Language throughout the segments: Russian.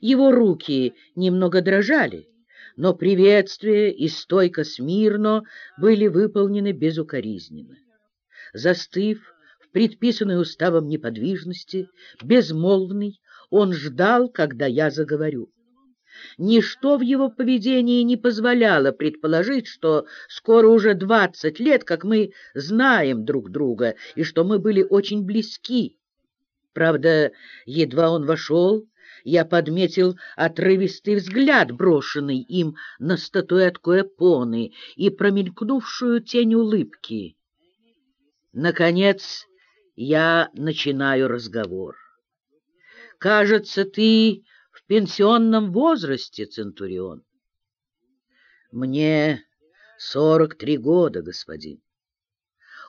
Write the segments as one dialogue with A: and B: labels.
A: Его руки немного дрожали, но приветствие и стойко смирно были выполнены безукоризненно. Застыв в предписанной уставом неподвижности, безмолвный, он ждал, когда я заговорю. Ничто в его поведении не позволяло предположить, что скоро уже двадцать лет, как мы знаем друг друга, и что мы были очень близки. Правда, едва он вошел, я подметил отрывистый взгляд, брошенный им на статуэтку Эпоны, и промелькнувшую тень улыбки. Наконец, я начинаю разговор. «Кажется, ты в пенсионном возрасте, Центурион». «Мне сорок три года, господин».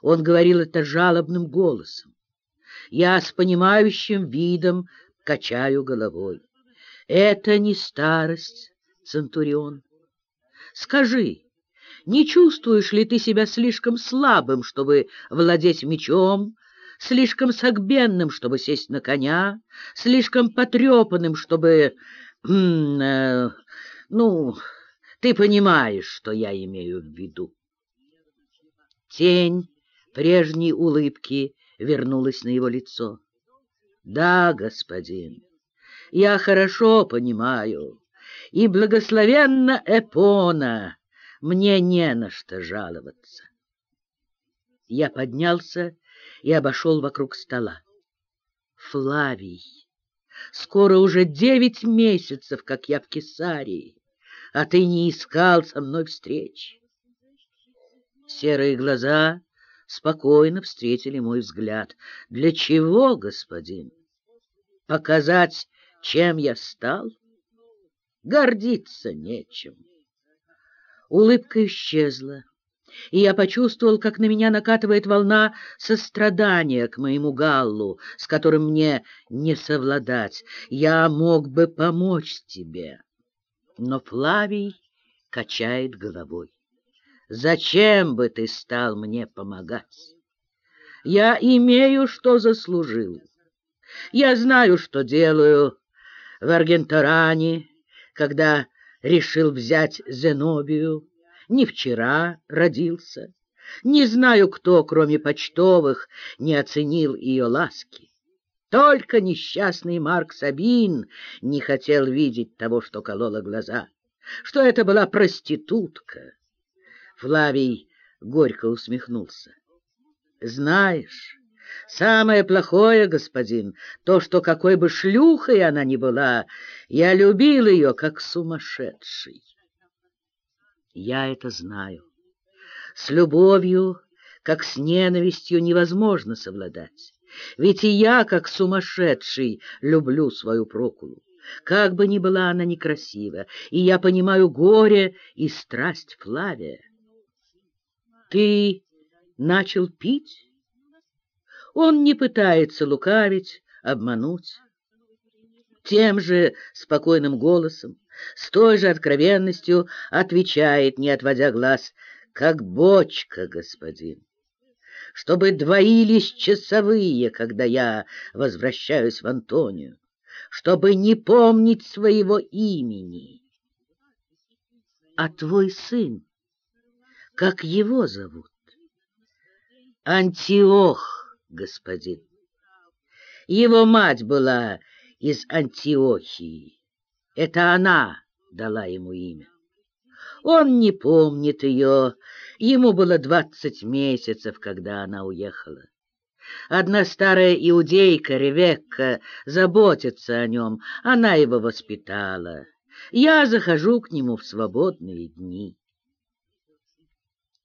A: Он говорил это жалобным голосом. Я с понимающим видом качаю головой. Это не старость, Центурион. Скажи, не чувствуешь ли ты себя слишком слабым, чтобы владеть мечом, слишком согбенным, чтобы сесть на коня, слишком потрепанным, чтобы... Э, ну, ты понимаешь, что я имею в виду. Тень прежней улыбки вернулась на его лицо. Да, господин, я хорошо понимаю, и благословенна Эпона, мне не на что жаловаться. Я поднялся и обошел вокруг стола. Флавий, скоро уже девять месяцев, как я в Кесарии, а ты не искал со мной встреч. Серые глаза спокойно встретили мой взгляд. Для чего, господин? Показать, чем я стал? Гордиться нечем. Улыбка исчезла, и я почувствовал, как на меня накатывает волна сострадания к моему Галлу, с которым мне не совладать. Я мог бы помочь тебе, но Флавий качает головой. Зачем бы ты стал мне помогать? Я имею, что заслужил. Я знаю, что делаю в Аргенторане, когда решил взять Зенобию. Не вчера родился. Не знаю, кто, кроме почтовых, не оценил ее ласки. Только несчастный Марк Сабин не хотел видеть того, что кололо глаза, что это была проститутка, Флавий горько усмехнулся. «Знаешь, самое плохое, господин, то, что какой бы шлюхой она ни была, я любил ее как сумасшедший. Я это знаю. С любовью, как с ненавистью, невозможно совладать. Ведь и я, как сумасшедший, люблю свою Прокулу. Как бы ни была она некрасива, и я понимаю горе и страсть Флавия. Ты начал пить? Он не пытается лукавить, обмануть. Тем же спокойным голосом, с той же откровенностью отвечает, не отводя глаз, как бочка, господин. Чтобы двоились часовые, когда я возвращаюсь в Антонию, чтобы не помнить своего имени. А твой сын? Как его зовут? Антиох, господин. Его мать была из Антиохии. Это она дала ему имя. Он не помнит ее. Ему было двадцать месяцев, когда она уехала. Одна старая иудейка, Ревекка, заботится о нем. Она его воспитала. Я захожу к нему в свободные дни.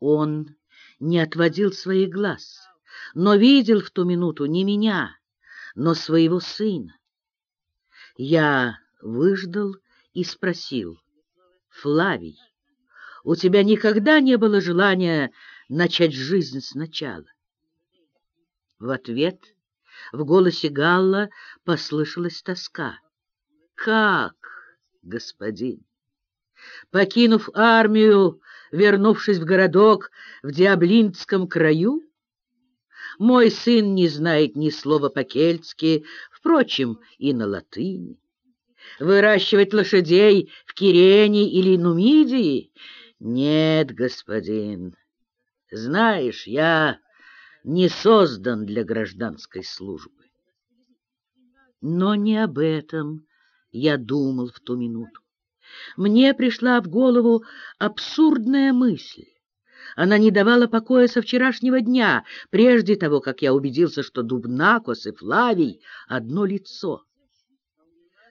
A: Он не отводил своих глаз, но видел в ту минуту не меня, но своего сына. Я выждал и спросил, «Флавий, у тебя никогда не было желания начать жизнь сначала?» В ответ в голосе Галла послышалась тоска. «Как, господин?» Покинув армию, вернувшись в городок в Диаблинском краю? Мой сын не знает ни слова по-кельтски, впрочем, и на латыни. Выращивать лошадей в Кирене или Нумидии? Нет, господин. Знаешь, я не создан для гражданской службы. Но не об этом я думал в ту минуту. Мне пришла в голову абсурдная мысль. Она не давала покоя со вчерашнего дня, прежде того, как я убедился, что Дубнакос и Флавий — одно лицо.